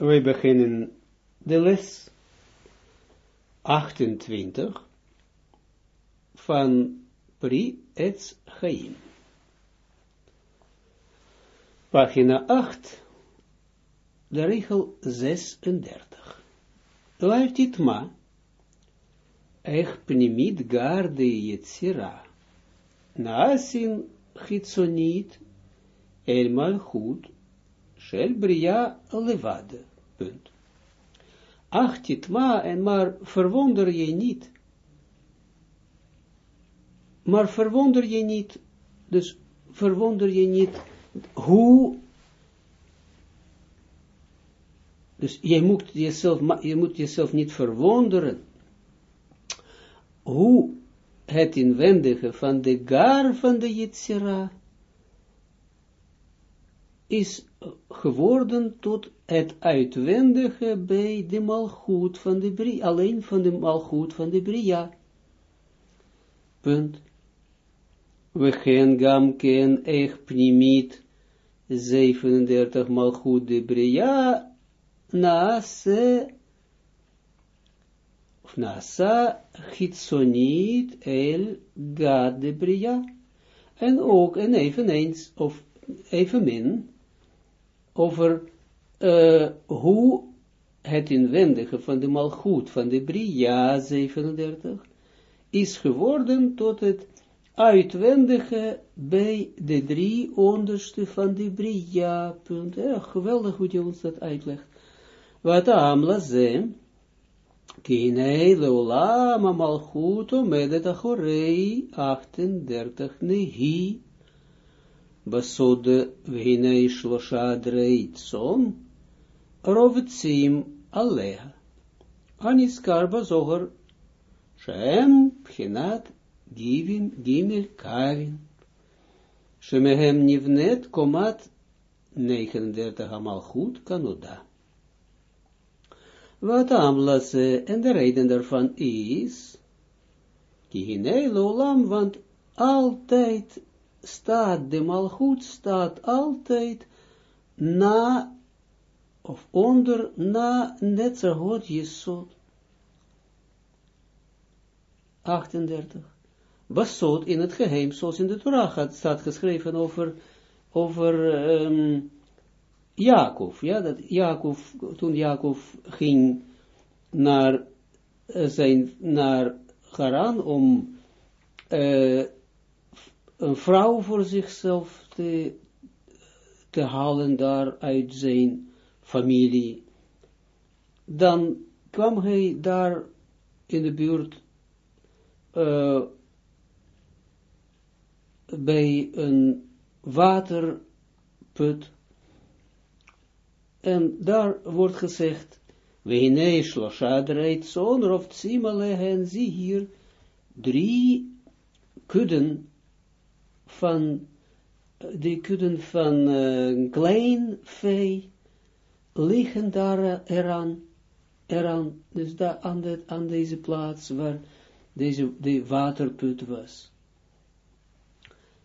We beginnen de les 28 van Pri Etz Chaim. Pagina 8, de regel 36. Laititma, ech pnimit garde yetzira, naasin chitzonit, el malchut, shel bria levade. Punt. Achtitma, en maar verwonder je niet, maar verwonder je niet, dus verwonder je niet, hoe, dus je moet jezelf, je moet jezelf niet verwonderen, hoe het inwendige van de gar van de Yitzira is geworden tot het uitwendige bij de malgoed van de Bria, alleen van de malgoed van de Bria. Punt. We gaan gam ken ech pnimit 37 malgoed de Bria naase of nasa chitsoniet el gad de Bria. En ook, en eveneens, of evenmin, over uh, hoe het inwendige van de malgoed van de Bria 37 is geworden tot het uitwendige bij de drie onderste van de Bria. Punt. Geweldig hoe je ons dat uitlegt. Wat amla ze, kinei leolam malchut omedet achorei 38 nehi בסוד והנה שלושה דרי צאן, רובצים עליה. הנזכר בזוהר, שהם בחינת גיבין, גימל קווין, שמהם נבנית קומת 39 המלכות כנודע. Waarom lase, en de reden daarvan is, ki hinei lolam, want altijd staat, de malgoed staat altijd na, of onder, na Netzerhot Jesod. 38. Basot in het geheim, zoals in de Torah staat geschreven over, over um, Jacob, ja, dat Jacob, toen Jacob ging naar zijn, naar Haran om uh, een vrouw voor zichzelf te, te halen daar uit zijn familie, dan kwam hij daar in de buurt uh, bij een waterput. En daar wordt gezegd, Wehine shlosha dreit zonder of tsimale en zie hier drie kudden van de kudden van uh, klein vee liggen daar eraan, eraan, dus daar aan, aan deze plaats waar deze de waterput was.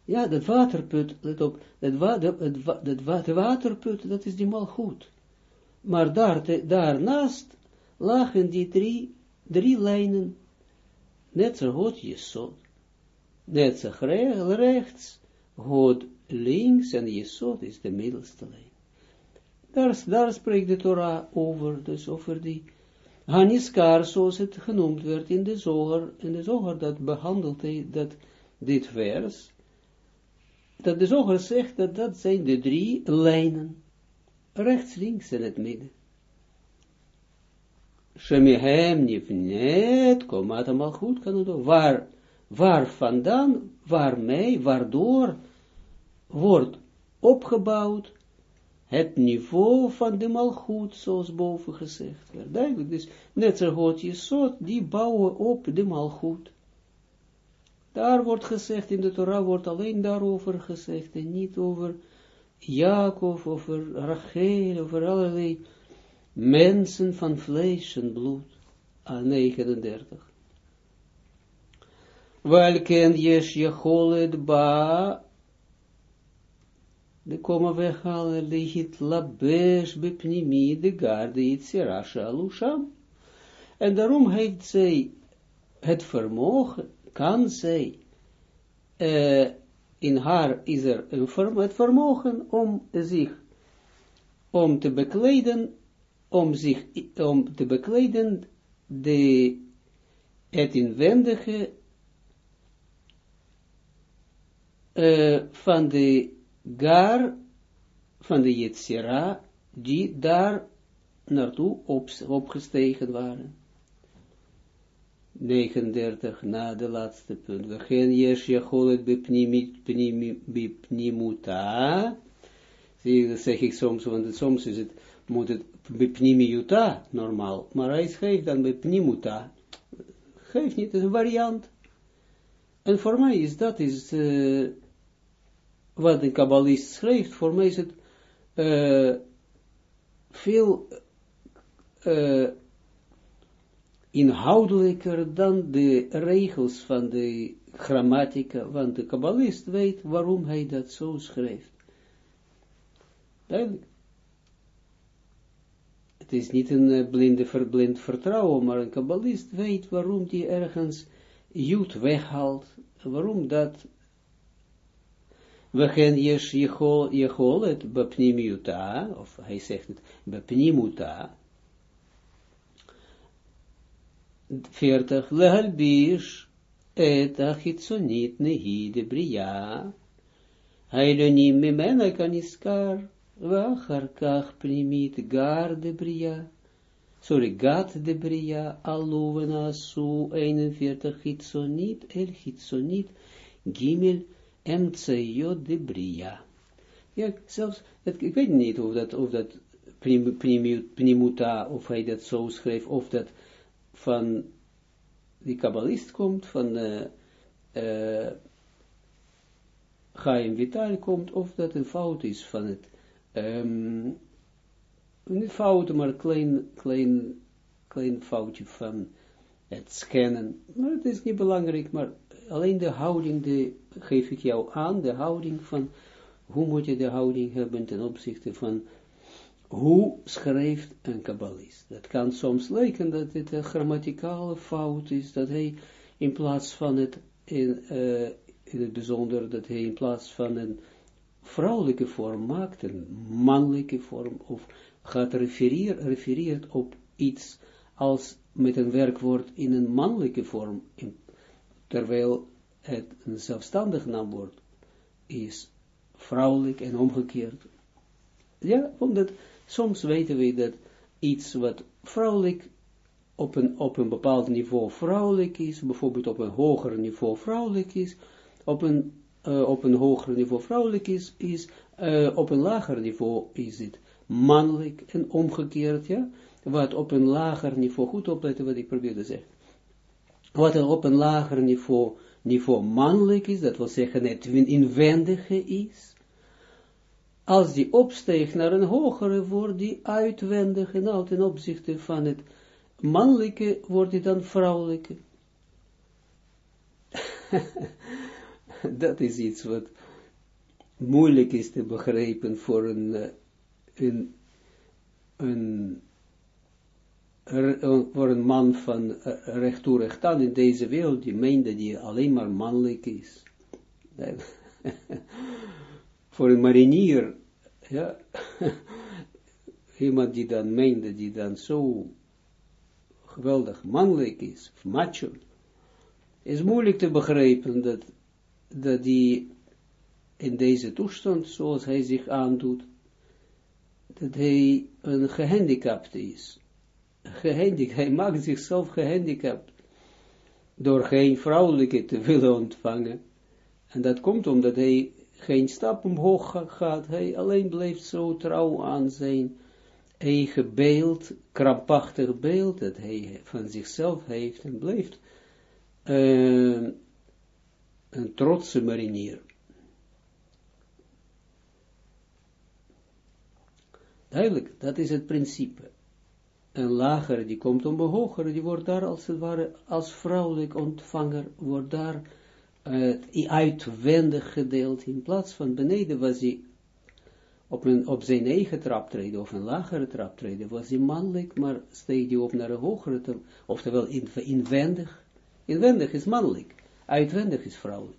Ja, dat waterput, let op, dat, wa, dat, dat, dat, de waterput, dat is die goed. Maar daar, daarnaast lagen die drie, drie lijnen, net zo goed je Netzach rechts, God links en Jesod is de middelste lijn. Daar, spreekt de Torah over, dus over die Haniskar, zoals het genoemd werd in de zoger, in de zoger dat behandelt hij, dat dit vers, dat de zoger zegt dat dat zijn de drie lijnen, rechts, links en het midden. Shemihem nifnet, komat het waar waar vandaan, waarmee, waardoor wordt opgebouwd het niveau van de malgoed, zoals boven gezegd werd. Duidelijk, dus je soort, die bouwen op de malgoed. Daar wordt gezegd, in de Torah wordt alleen daarover gezegd, en niet over Jacob, over Rachel, over allerlei mensen van vlees en bloed. A 39. Welken yes jecholet ba de komma weghalen, lichit labesh bepnimi, de garde yitzira shalusham. En daarom heeft zij het vermogen, kan zij, uh, in haar is er een vermogen, het vermogen om zich, om te bekleden, om zich, om te bekleden, de, het inwendige uh, van de gar, van de Yetzira, die daar naartoe op, opgestegen waren. 39 na de laatste punt. We gaan yesh jacholet bepnimuta. Zie, dat zeg ik soms, want soms is het, moet het bepnimiuta normaal, maar hij schrijft dan bepnimuta. Geeft niet, het is een variant. En voor mij is dat is, uh, wat een kabbalist schrijft, voor mij is het uh, veel uh, inhoudelijker dan de regels van de grammatica, want de kabbalist weet waarom hij dat zo schrijft. Duidelijk. Het is niet een uh, blinde verblind vertrouwen, maar een kabbalist weet waarom hij ergens Jood weghaalt, waarom dat we gaan yesh jechol het bepnimiuta, of hij zegt het bepnimuta, 40, lehalbish et achitsonit nehide bria, hailonim mimena kaniskar, vachar kach primit gar de bria, sorry, gat de bria, aluvena su 41, chitsonit, el chitsonit, gimel, emtseyot de bria. Ja, zelfs, het, ik weet niet of dat, of dat primuta, of hij dat zo schreef, of dat van die kabbalist komt, van uh, uh, Chaim Vital komt, of dat een fout is van het, um, niet fout, maar klein, klein, klein foutje van het scannen, maar het is niet belangrijk, maar alleen de houding, de, geef ik jou aan, de houding van, hoe moet je de houding hebben ten opzichte van hoe schrijft een kabbalist. Dat kan soms lijken dat het een grammaticale fout is, dat hij in plaats van het, in, in het bijzonder, dat hij in plaats van een vrouwelijke vorm maakt, een mannelijke vorm, of gaat refereer, refereert op iets als met een werkwoord in een mannelijke vorm, in, terwijl het een zelfstandig naamwoord is, vrouwelijk en omgekeerd. Ja, omdat Soms weten we dat iets wat vrouwelijk op een, op een bepaald niveau vrouwelijk is, bijvoorbeeld op een hoger niveau vrouwelijk is, op een, uh, op een hoger niveau vrouwelijk is, is uh, op een lager niveau is het mannelijk en omgekeerd, ja, wat op een lager niveau, goed opletten wat ik probeer te zeggen, wat er op een lager niveau, niveau mannelijk is, dat wil zeggen het inwendige is, als die opsteegt naar een hogere, wordt die uitwendig en al ten opzichte van het mannelijke, wordt die dan vrouwelijke. dat is iets wat moeilijk is te begrijpen voor een, eh, een, een, voor een man van eh, recht toe recht aan in deze wereld, die meent dat hij alleen maar mannelijk is. voor een marinier, ja, iemand die dan meende, die dan zo geweldig mannelijk is, macho, is moeilijk te begrijpen dat, dat die in deze toestand, zoals hij zich aandoet, dat hij een gehandicapt is. Gehandicapt, hij maakt zichzelf gehandicapt door geen vrouwelijke te willen ontvangen. En dat komt omdat hij geen stap omhoog gaat, hij alleen blijft zo trouw aan zijn eigen beeld, krampachtig beeld, dat hij van zichzelf heeft en blijft uh, een trotse marinier. Duidelijk, dat is het principe. Een lager die komt om hogere, die wordt daar als het ware, als vrouwelijk ontvanger, wordt daar uh, uitwendig gedeeld, in plaats van beneden was hij op, een, op zijn eigen traptreden of een lagere traptreden, was hij mannelijk, maar steeg hij op naar een hogere, oftewel in, inwendig. Inwendig is mannelijk, uitwendig is vrouwelijk.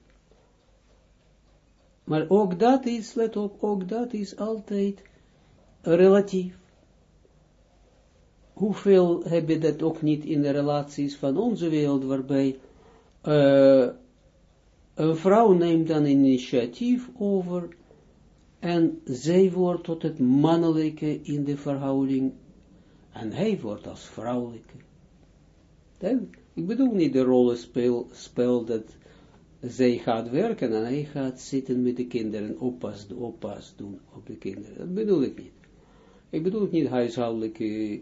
Maar ook dat is, let op, ook dat is altijd relatief. Hoeveel heb je dat ook niet in de relaties van onze wereld, waarbij uh, een vrouw neemt dan initiatief over en zij wordt tot het mannelijke in de verhouding en hij wordt als vrouwelijke. Ik bedoel niet de rollenspel spel dat zij gaat werken en hij gaat zitten met de kinderen, oppas, oppas doen op de kinderen. Dat bedoel ik niet. Ik bedoel niet huishoudelijke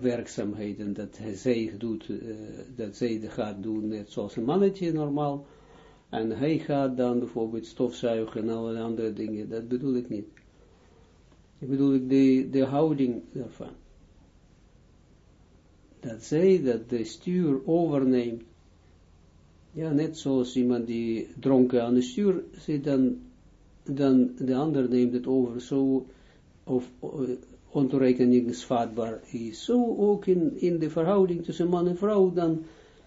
werkzaamheden, dat zij doet, uh, dat zij gaat doen, net zoals een mannetje normaal, en hij gaat dan bijvoorbeeld stofzuigen en alle andere dingen, dat bedoel ik niet. Ik bedoel ik de, de houding daarvan. Dat zij dat de stuur overneemt, ja, net zoals iemand die dronken aan de stuur zit, dan, dan de ander neemt het over, zo, of uh, ontoerekeningsvatbaar is. Zo ook in, in de verhouding tussen man en vrouw, dan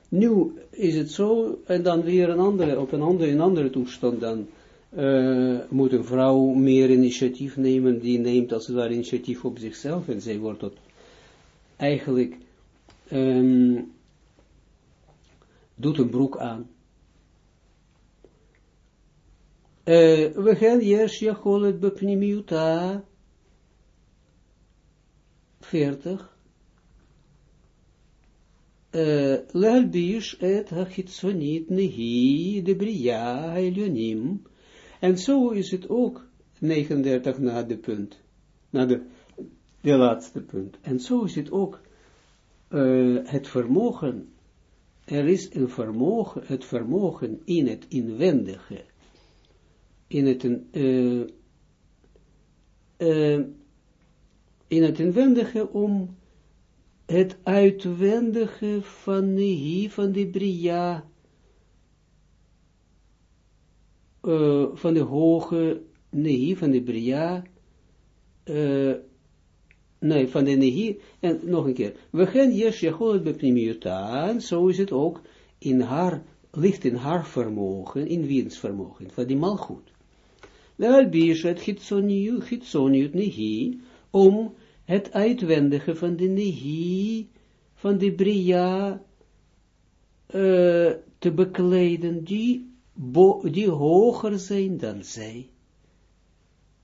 nu is het zo, en dan weer een andere, op een andere, een andere toestand dan, uh, moet een vrouw meer initiatief nemen, die neemt als het ware initiatief op zichzelf, en zij wordt tot, eigenlijk, um, doet een broek aan. we gaan eerst Jacholet bepnimiuta 40 Lalbish et hachitsonit nehi de bria elionim. En zo is het ook 39 na de punt. Na de, de laatste punt. En zo is het ook uh, het vermogen. Er is een vermogen, het vermogen in het inwendige. In het, uh, uh, in het inwendige om het uitwendige van Nehi, van de Bria, uh, van de hoge Nehi, van de Bria, uh, nee, van de Nehi, en nog een keer, we gaan Yesh Jacholet bepnimiuta, en zo is het ook in haar, ligt in haar vermogen, in wiens vermogen, van die malgoed. Wel, Bishet, Gitsoniut, Nehi, om het uitwendige van de nehi, van de bria, uh, te bekleden, die, die hoger zijn dan zij.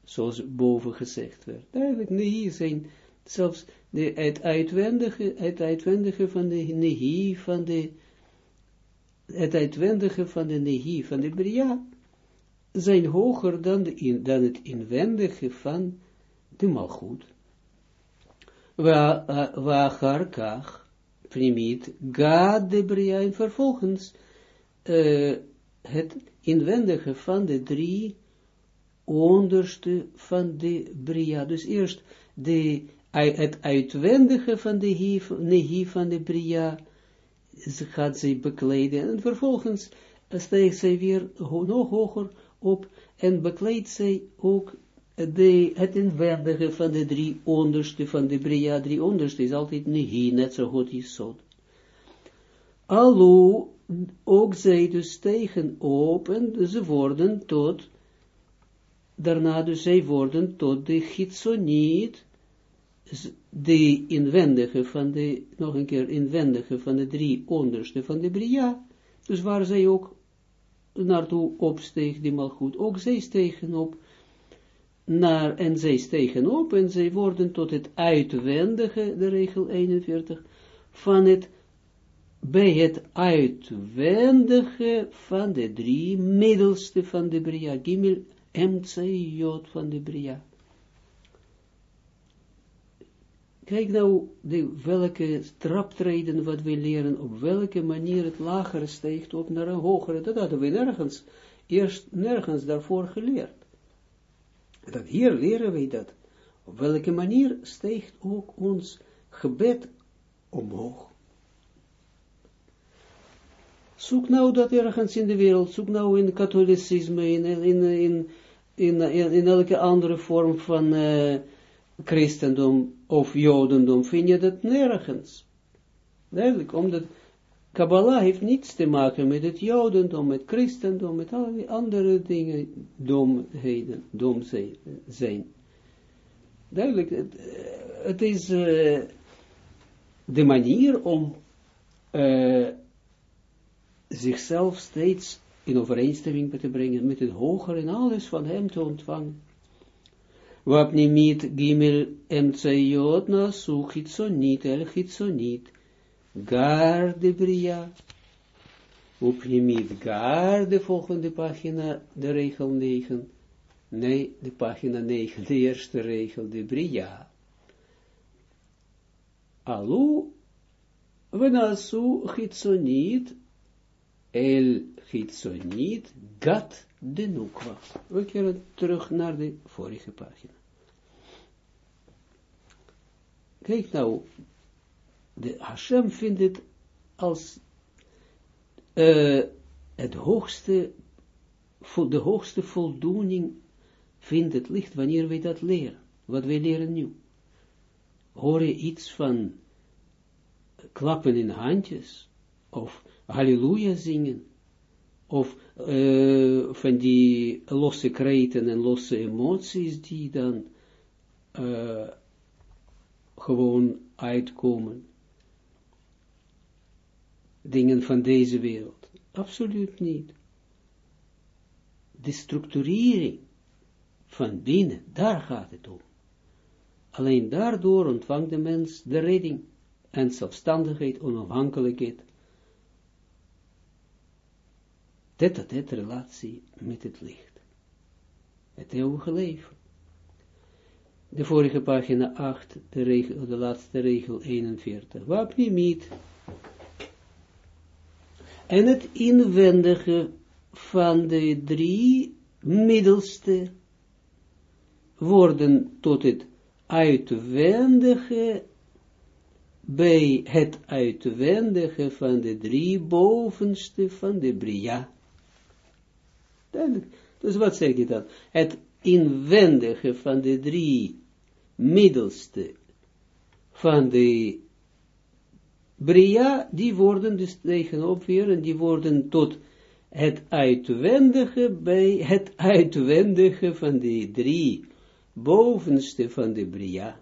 Zoals boven gezegd werd. Eigenlijk nehi zijn zelfs de, het, uitwendige, het uitwendige van de nehi, van de, het uitwendige van de nehi, van de bria, zijn hoger dan, de, dan het inwendige van de malgoed. Waar kach, primiet, gaat de bria en vervolgens uh, het inwendige van de drie onderste van de bria. Dus eerst de, het uitwendige van de nehi van de bria gaat zij bekleden en vervolgens stijgt zij weer nog hoger op en bekleedt zij ook de, het inwendige van de drie onderste, van de Bria, drie onderste, is altijd nehi, net zo goed is zo. Allo, ook zij dus stegen op en ze worden tot, daarna dus zij worden tot de gitzoniet, de inwendige van de, nog een keer inwendige van de drie onderste van de Bria, dus waar zij ook naartoe opsteeg, die mal goed, ook zij stegen op, naar, en zij stegen op en zij worden tot het uitwendige, de regel 41, van het, bij het uitwendige van de drie middelste van de Bria, Gimel, Jod van de Bria. Kijk nou, de, welke traptreden wat we leren, op welke manier het lagere steekt op naar een hogere, dat hadden we nergens, eerst nergens daarvoor geleerd. Dat hier leren wij dat. Op welke manier steekt ook ons gebed omhoog. Zoek nou dat ergens in de wereld, zoek nou in katholicisme, in, in, in in, in, elke andere vorm van uh, christendom of jodendom vind je dat nergens. Duidelijk, omdat Kabbalah heeft niets te maken met het jodendom, met christendom, met allerlei andere dingen, domheden, dom zijn. Duidelijk, het, het is uh, de manier om uh, zichzelf steeds in overeenstemming te brengen met het hogere en alles van hem te ontvangen. Wapnimit gimel emtsayot na su el chitsonit, gar de bria. Upnimit gar, de volgende pagina, de regel 9. Nee, de pagina 9, de eerste regel, de bria. Alu, venasu chitsonit el Gitzonit Gat de Nukwa. We keren terug naar de vorige pagina. Kijk nou, de Hashem vindt het als uh, het hoogste, de hoogste voldoening vindt het licht wanneer wij dat leren. Wat wij leren nu. Hoor je iets van klappen in handjes, of halleluja zingen, of uh, van die losse kreten en losse emoties die dan uh, gewoon uitkomen. Dingen van deze wereld. Absoluut niet. De structurering van binnen, daar gaat het om. Alleen daardoor ontvangt de mens de redding en zelfstandigheid, onafhankelijkheid, dit dat dit relatie met het licht. Het eeuwige leven. De vorige pagina 8, de, regel, de laatste regel 41. niet. En het inwendige van de drie middelste worden tot het uitwendige bij het uitwendige van de drie bovenste van de Bria. Dus wat zeg je dan? Het inwendige van de drie middelste van de Bria, die worden dus tegenop weer, en die worden tot het uitwendige bij het uitwendige van de drie bovenste van de Bria.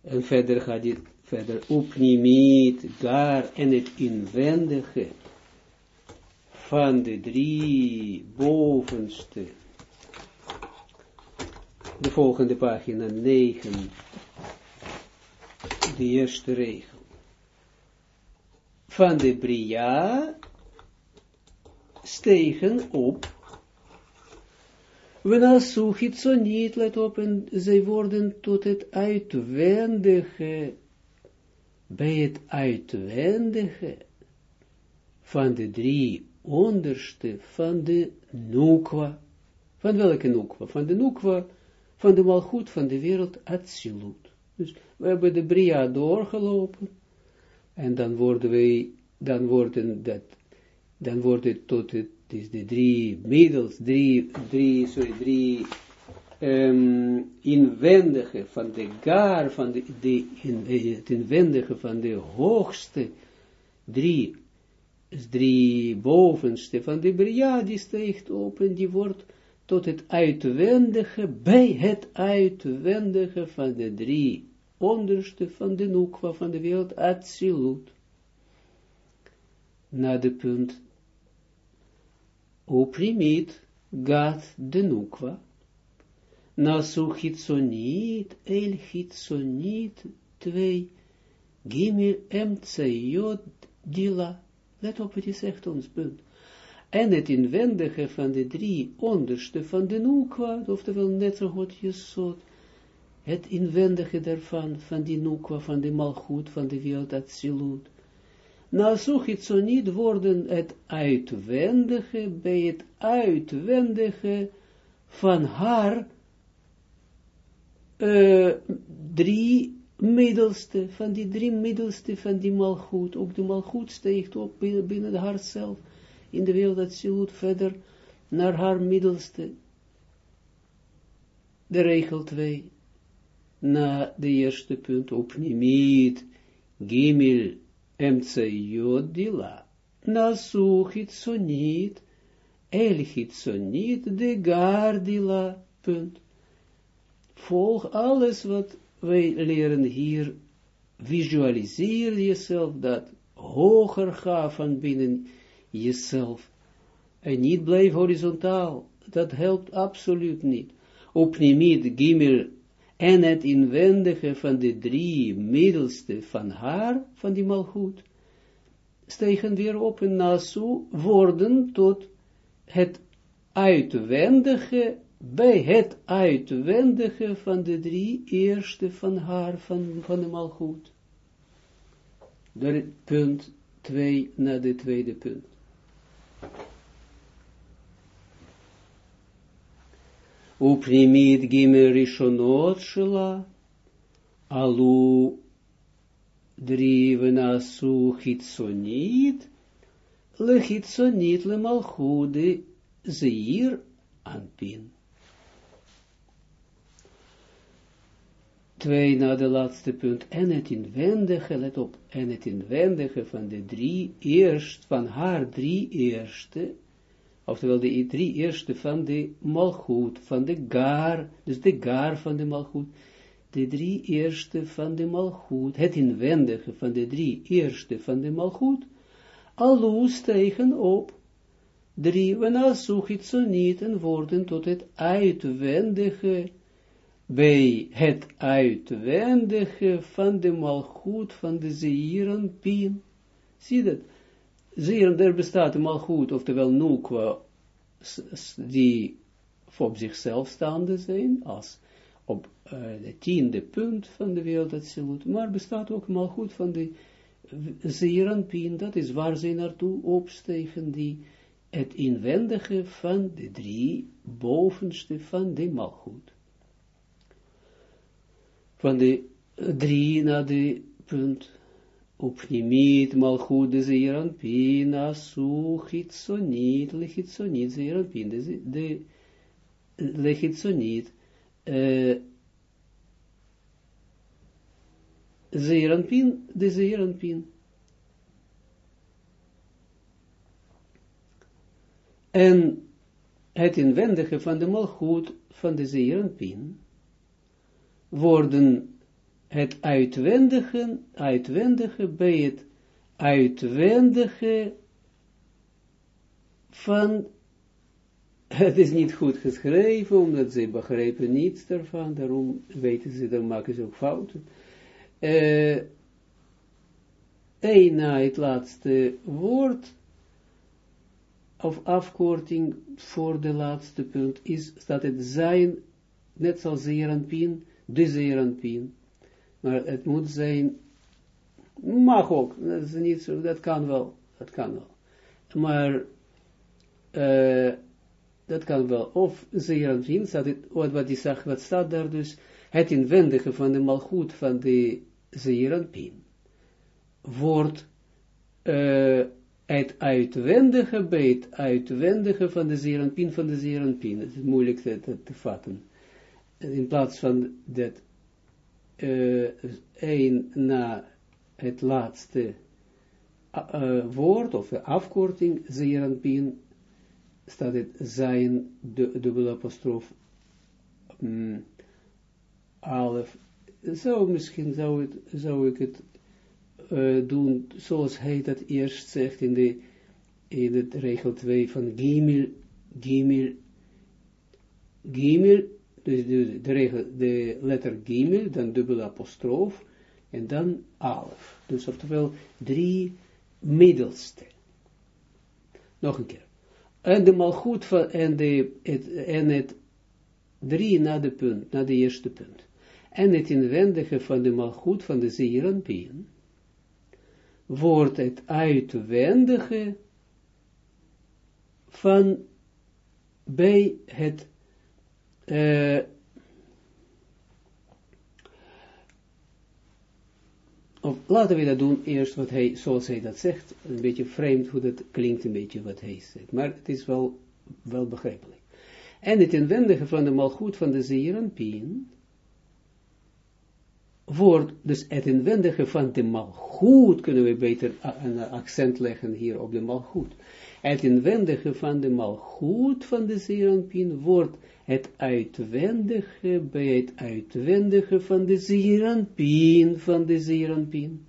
En verder gaat dit verder op niet gar en het inwendige van de drie bovenste, de volgende pagina 9, de eerste regel, van de Bria stegen op, we zo niet, let op, en zij worden tot het uitwendige, bij het uitwendige van de drie onderste van de Nukwa. Van welke Nukwa? Van de Nukwa, van de Malchut van de wereld Atsilut. Dus we hebben de Bria doorgelopen. En dan worden wij, dan worden dat, dan wordt het tot het, is de drie middels, drie, drie, sorry, drie um, inwendige van de gar, van de, de in, het inwendige van de hoogste drie drie bovenste van de Bria, die steekt op en die wordt tot het uitwendige, bij het uitwendige van de drie onderste van de Nukwa van de wereld, Atsilut. Na de punt, oprimit, gaat de Nukwa, na su hitsoniet, el hitsoniet, twee, gimel emtsayot, dila, Let op wat hij zegt ons, punt. En het inwendige van de drie onderste van de nukwa, oftewel net zo goed jesot, het inwendige daarvan, van die nukwa, van de malgoed, van de wereld Atsilut. Het zo niet worden het uitwendige, bij het uitwendige van haar uh, drie middelste, van die drie middelste van die malgoed, ook de malgoed steekt op binnen, binnen zelf, in de wereld dat zilut verder, naar haar middelste. De regel 2, na de eerste punt, op niet, gimel, emtsayot dila, na suchitsonit, elchitsonit, de gardila, punt. Volg alles wat wij leren hier, visualiseer jezelf dat hoger ga van binnen jezelf. En niet blijf horizontaal. Dat helpt absoluut niet. Op niet gimel en het inwendige van de drie middelste van haar, van die malgoed, stegen weer op en nasu worden tot het uitwendige, bij het uitwendige van de drie eerste van haar, van, van de malgoed. Door punt 2 naar de tweede punt. Upnimit gimel rishonot shela, alu drie venasu chitsonit, le chitsonit le malchude Twee na de laatste punt, en het inwendige, let op, en het inwendige van de drie eerst, van haar drie eerste, oftewel de drie eerste van de malgoed, van de gar, dus de gar van de malgoed, de drie eerste van de malgoed, het inwendige van de drie eerste van de malgoed, allo stegen op, drie, wanneer zoek het zo niet en worden tot het uitwendige, bij het uitwendige van de malgoed van de zeiren pien. Zie dat? Zeer, er bestaat een malgoed, oftewel nukwa, die op zichzelf staande zijn, als op uh, de tiende punt van de wereld absoluut, maar bestaat ook malgoed van de zeeranpien, dat is waar zij naartoe opstegen, die het inwendige van de drie bovenste van de malgoed. Van de drie naar de punt Upnimit malchut de zeeranpin, asu chitsonit, lechitsonit, zeeranpin, de, lechitsonit, uh, zeeranpin, de zeeranpin. En het inwendige van de malchut van de zeeranpin worden het uitwendige, uitwendige bij het uitwendige van, het is niet goed geschreven, omdat ze begrijpen niets daarvan, daarom weten ze, dan maken ze ook fouten. Uh, na het laatste woord, of afkorting voor de laatste punt, is, staat het zijn, net zoals zeeranpien, de zeeranpien maar het moet zijn, mag ook, dat is niet zo, dat kan wel, dat kan wel. Maar, dat kan wel, of zeer aan vriend staat het, wat, wat die wat staat daar dus, het inwendige van de malgoed van de zeeranpien, wordt het uitwendige bij het uitwendige van de zeeranpien van de zeeranpien. Het is moeilijk te, te, te vatten. In plaats van dat uh, na het laatste uh, woord of afkorting, zeeranpien, staat het zijn, de, dubbele apostrof, um, alef. Zo misschien zou, het, zou ik het uh, doen zoals hij dat eerst zegt in de in het regel 2 van Gimel, Gimel, Gimel dus de, de, regel, de letter gimel, dan dubbele apostroof, en dan alef. Dus oftewel drie middelste. Nog een keer. En de malgoed van, en, de, het, en het drie na de punt, na de eerste punt. En het inwendige van de malgoed van de zeeranpien, wordt het uitwendige van bij het uh, of laten we dat doen eerst wat hij, zoals hij dat zegt, een beetje vreemd hoe dat klinkt, een beetje wat hij zegt, maar het is wel wel begrijpelijk. En het inwendige van de malgoed van de Zeeranpien wordt, dus het inwendige van de malgoed, kunnen we beter een accent leggen hier op de malgoed. Het inwendige van de malgoed van de Zeeranpien wordt het uitwendige bij het uitwendige van de Zeeranpien van de Zeeranpien.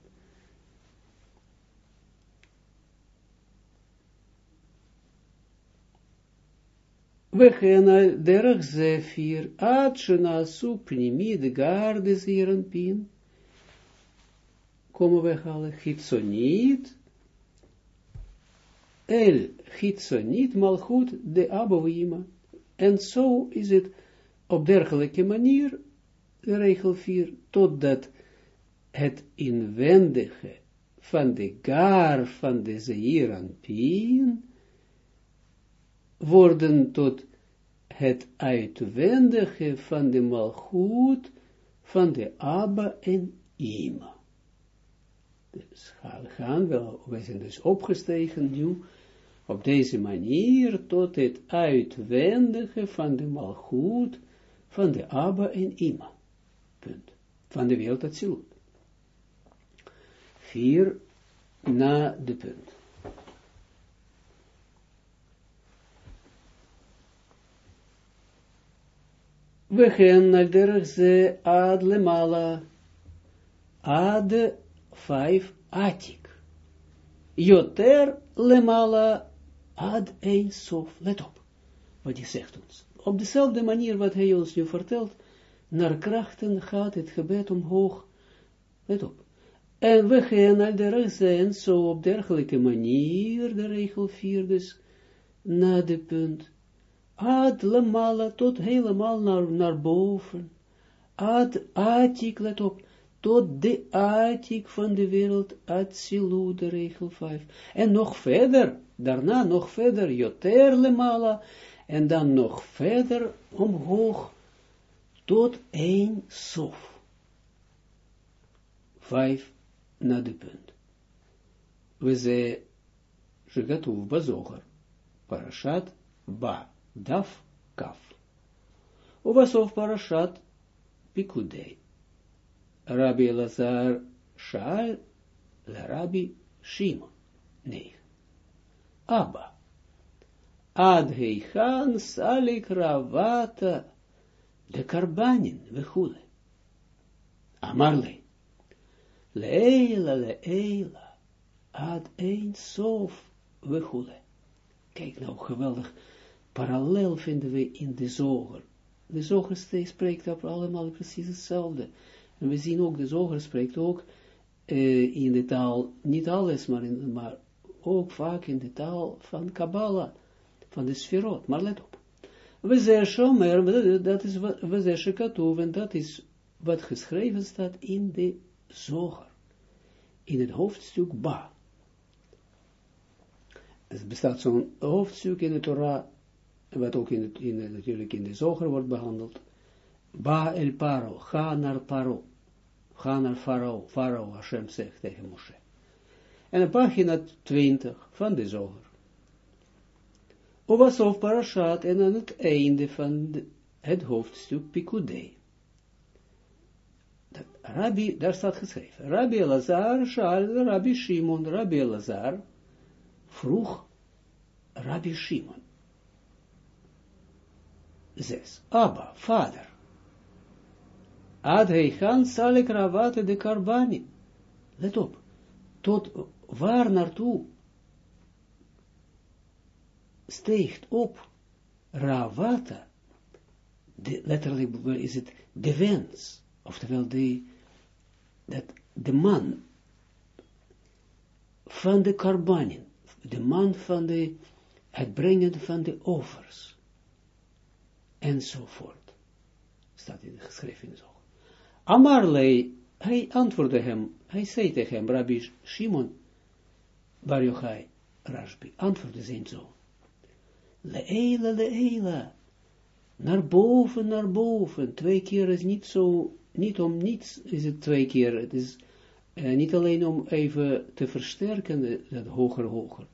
We gaan al derg zefir, ad shenasu pnimid gar de Zeeranpien. Komen we el gitzoniet malchut de abouima. En zo is het op dergelijke manier, regel 4, totdat het inwendige van de gar van de Zeeranpien worden tot het uitwendige van de malgoed van de Abba en Ima. Dus gaan we, we zijn dus opgestegen nu op deze manier tot het uitwendige van de malgoed van de Abba en Ima. Punt. Van de wereld Atsilut. Vier na de punt. We gaan al derg ze ad lemala, ad vijf atik. Joter lemala ad een sof. Let op, wat hij zegt ons. Op dezelfde manier wat hij ons nu vertelt, naar krachten gaat het gebed omhoog. Let op. En we gaan al derg zijn, zo op dergelijke manier, de regel 4 dus, na de punt ad lemala, tot helemaal naar, naar boven, ad atik, let op, tot de atik van de wereld, Atsilu, de regel 5. En nog verder, daarna nog verder, Joter Lemala, en dan nog verder omhoog, tot één sof. Vijf na de punt. We zijn v Bazogar, Parashat Ba, Daf Kaf. Увасов Parashat Pikudei. Rabbi Lazar Shaal Rabbi Shimon. Nee. Abba. Ad heichan salik ravata de karbanin vechule. Amarle. Leila leila. Ad een sof vechule. Kijk nou, geweldig parallel vinden we in de zoger. De zoger spreekt op allemaal precies hetzelfde. We zien ook, de zoger spreekt ook uh, in de taal, niet alles, maar, in, maar ook vaak in de taal van Kabbalah, van de sferot. Maar let op. We zeggen dat is wat, we en dat is wat geschreven staat in de zoger. In het hoofdstuk Ba. Er bestaat zo'n hoofdstuk in de Torah wat ook in, in natuurlijk in de zoger wordt behandeld, Ba el Paro, ga naar Paro, ga naar Farao, Farao, Hashem zegt tegen Moshe. En op pagina 20 van de zoger. of Parashat en aan het einde van het hoofdstuk Pikudei. Rabbi, daar staat geschreven, Rabbi Elazar, Shal, Rabbi Shimon, Rabbi Elazar, vroeg Rabbi Shimon, zes. Abba, vader. Ad heichan salik ravate de karbani. Let op. Tot waar naartoe steegt op ravata. De, letterlijk is het de wens. Oftewel de, dat de man van de karbanin. De man van de, het brengen van de offers enzovoort. Staat in geschreven zo. Amarlei, hij antwoordde hem, hij zei tegen hem, Rabbi Shimon, Bar Yochai, Rashbi, antwoordde zijn zoon. Leela, leela, naar boven, naar boven, twee keer is niet zo, niet om niets is het twee keer, het is uh, niet alleen om even te versterken, dat hoger, hoger,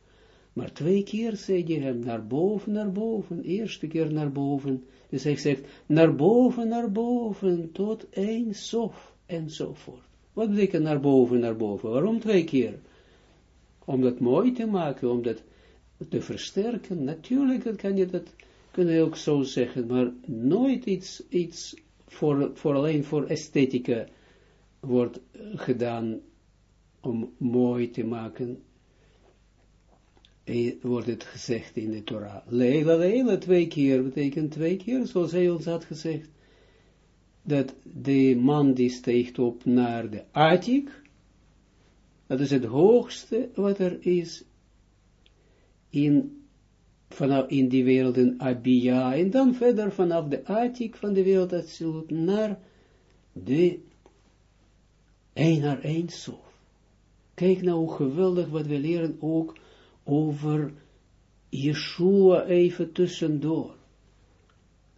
Maar twee keer zei hij hem, naar boven, naar boven, eerste keer naar boven. Dus hij zegt, naar boven, naar boven, tot één sof, enzovoort. Wat betekent naar boven, naar boven? Waarom twee keer? Om dat mooi te maken, om dat te versterken. Natuurlijk kan je dat, kunnen je ook zo zeggen, maar nooit iets, iets voor, voor alleen voor esthetica wordt gedaan om mooi te maken wordt het gezegd in de Torah. Leila, leila, twee keer, betekent twee keer, zoals hij ons had gezegd, dat de man die steekt op naar de Atik, dat is het hoogste wat er is in, vanaf in die wereld in Abia, en dan verder vanaf de Atik van de wereld absoluut naar de een naar één sof. Kijk nou hoe geweldig wat we leren ook over Yeshua even tussendoor.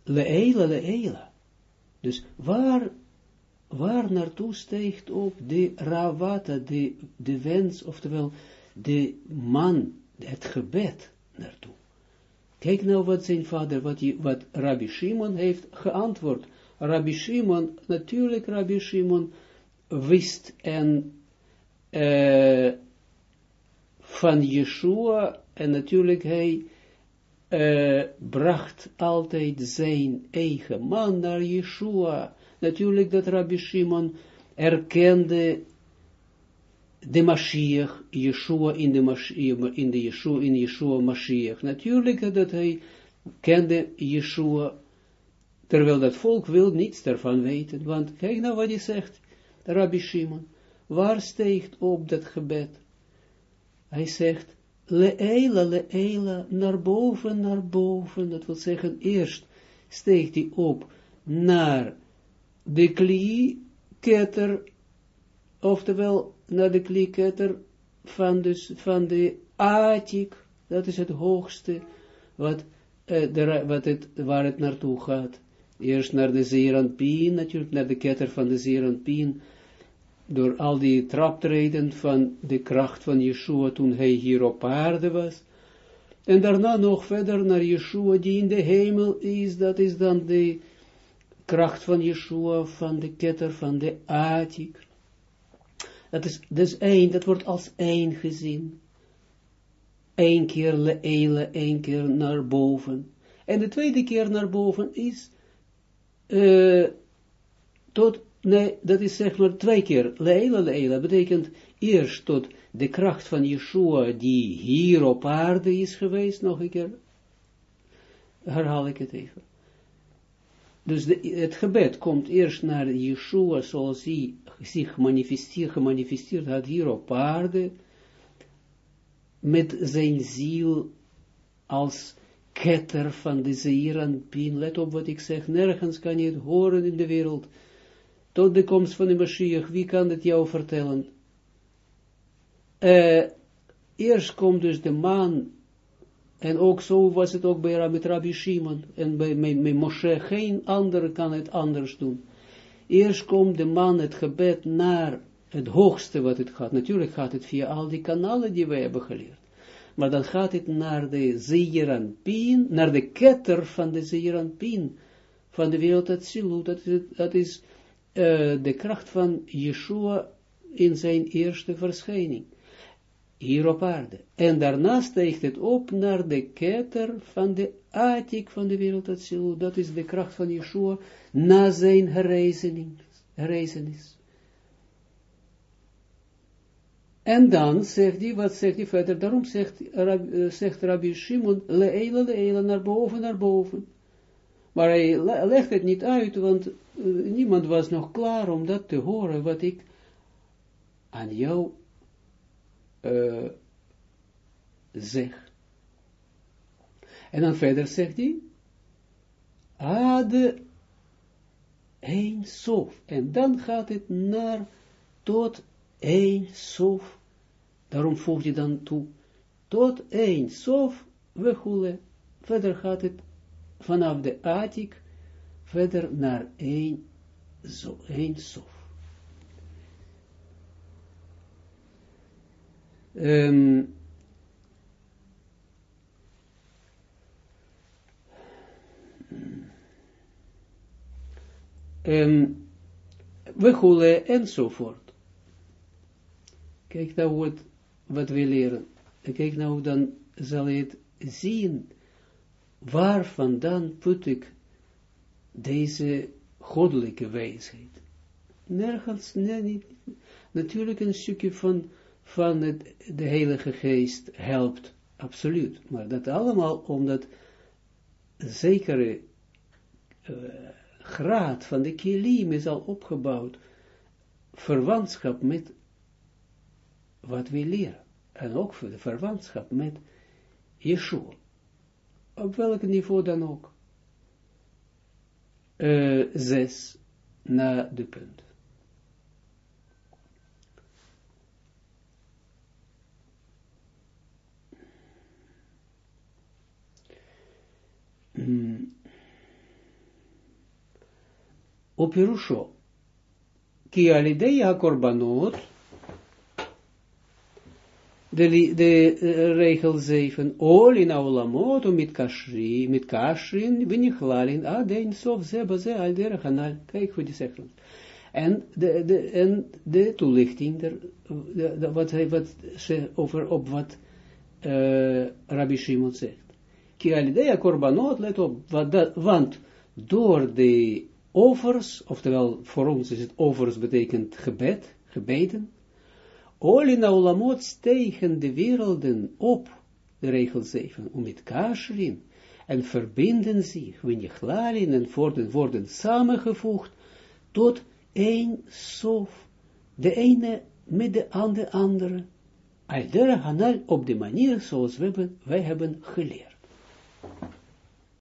Leela, leela. Dus waar, waar naartoe steekt ook de ravata, de, de wens, oftewel de man, het gebed naartoe. Kijk nou wat zijn vader, wat, wat Rabbi Shimon heeft geantwoord. Rabbi Shimon, natuurlijk Rabbi Shimon, wist en uh, van Yeshua, en natuurlijk hij uh, bracht altijd zijn eigen man naar Yeshua. Natuurlijk dat Rabbi Shimon erkende de Mashiach, Yeshua in de, Mashiach, in de Yeshua, in Yeshua Mashiach. Natuurlijk dat hij kende Yeshua, terwijl dat volk wil niets daarvan weten, want kijk nou wat hij zegt, Rabbi Shimon, waar steekt op dat gebed? Hij zegt, leela, leela, naar boven, naar boven. Dat wil zeggen, eerst steekt hij op naar de klieketter, oftewel naar de klieketter van, dus, van de atik, dat is het hoogste wat, de, wat het, waar het naartoe gaat. Eerst naar de Zeranpien, natuurlijk naar de ketter van de Zeranpien, door al die traptreden van de kracht van Yeshua toen hij hier op aarde was. En daarna nog verder naar Yeshua die in de hemel is, dat is dan de kracht van Yeshua, van de ketter, van de Atik. Dat is, is één, dat wordt als één gezien. Eén keer leele, één keer naar boven. En de tweede keer naar boven is uh, tot Nee, dat is zeg maar twee keer. Leila, leila betekent eerst tot de kracht van Yeshua die hier op aarde is geweest, nog een keer. Herhaal ik het even. Dus de, het gebed komt eerst naar Yeshua zoals hij zich manifesteerd, gemanifesteerd had hier op aarde, met zijn ziel als ketter van de zeer en pin. Let op wat ik zeg, nergens kan je het horen in de wereld tot de komst van de Mashiach, wie kan het jou vertellen? Uh, eerst komt dus de man, en ook zo was het ook bij met Rabbi Shimon, en bij, Moshe, geen ander kan het anders doen. Eerst komt de man het gebed naar het hoogste wat het gaat. Natuurlijk gaat het via al die kanalen die wij hebben geleerd. Maar dan gaat het naar de Zeeranpien, naar de ketter van de Zeeranpien, van de wereld Atsilut. Dat is, dat is uh, de kracht van Yeshua in zijn eerste verschijning, hier op aarde. En daarna steekt het op naar de ketter van de Atik van de wereld dat is de kracht van Yeshua, na zijn herreizenis. En dan zegt hij, wat zegt hij verder, daarom zegt, uh, zegt Rabbi Shimon, leela, leela, naar boven, naar boven. Maar hij legt het niet uit, want uh, niemand was nog klaar om dat te horen, wat ik aan jou uh, zeg. En dan verder zegt hij, Ade een sof. En dan gaat het naar tot een sof. Daarom voegt hij dan toe, tot een sof, we Verder gaat het vanaf de Atik verder naar één, zo, één sof. Um, um, we goelen enzovoort. Kijk nou wat, wat we leren. Kijk nou, dan zal je het zien waar vandaan put ik deze goddelijke wijsheid. Nergens, nee, niet. Natuurlijk een stukje van, van het, de Heilige Geest helpt, absoluut. Maar dat allemaal omdat zekere uh, graad van de kilim is al opgebouwd, verwantschap met wat we leren. En ook voor de verwantschap met Yeshua. Op welk niveau dan ook. Uh, zes na de punt. Mm. Opirusho. Ki alideya korbanot de, de uh, regel 7, ol in aulamot, mit kashri, mit kashrin, vinichlarin, adein sof zeba ze al der kanal. Kijk hoe die zegt. En de, de, en de toelichting, der, de, de, wat hij wat ze over op wat uh, Rabbi Shimon zegt. Ki alidea korbanot, let op, wat dat, want door de offers, oftewel voor ons is het offers betekent gebed, gebeden, Olina olamot stegen de werelden op, de regel 7, om het kashrin, en verbinden zich, winjechlarin, en worden, worden samengevoegd, tot één sof, de ene met de andere, andere, al hanal op de manier zoals we hebben, wij hebben geleerd.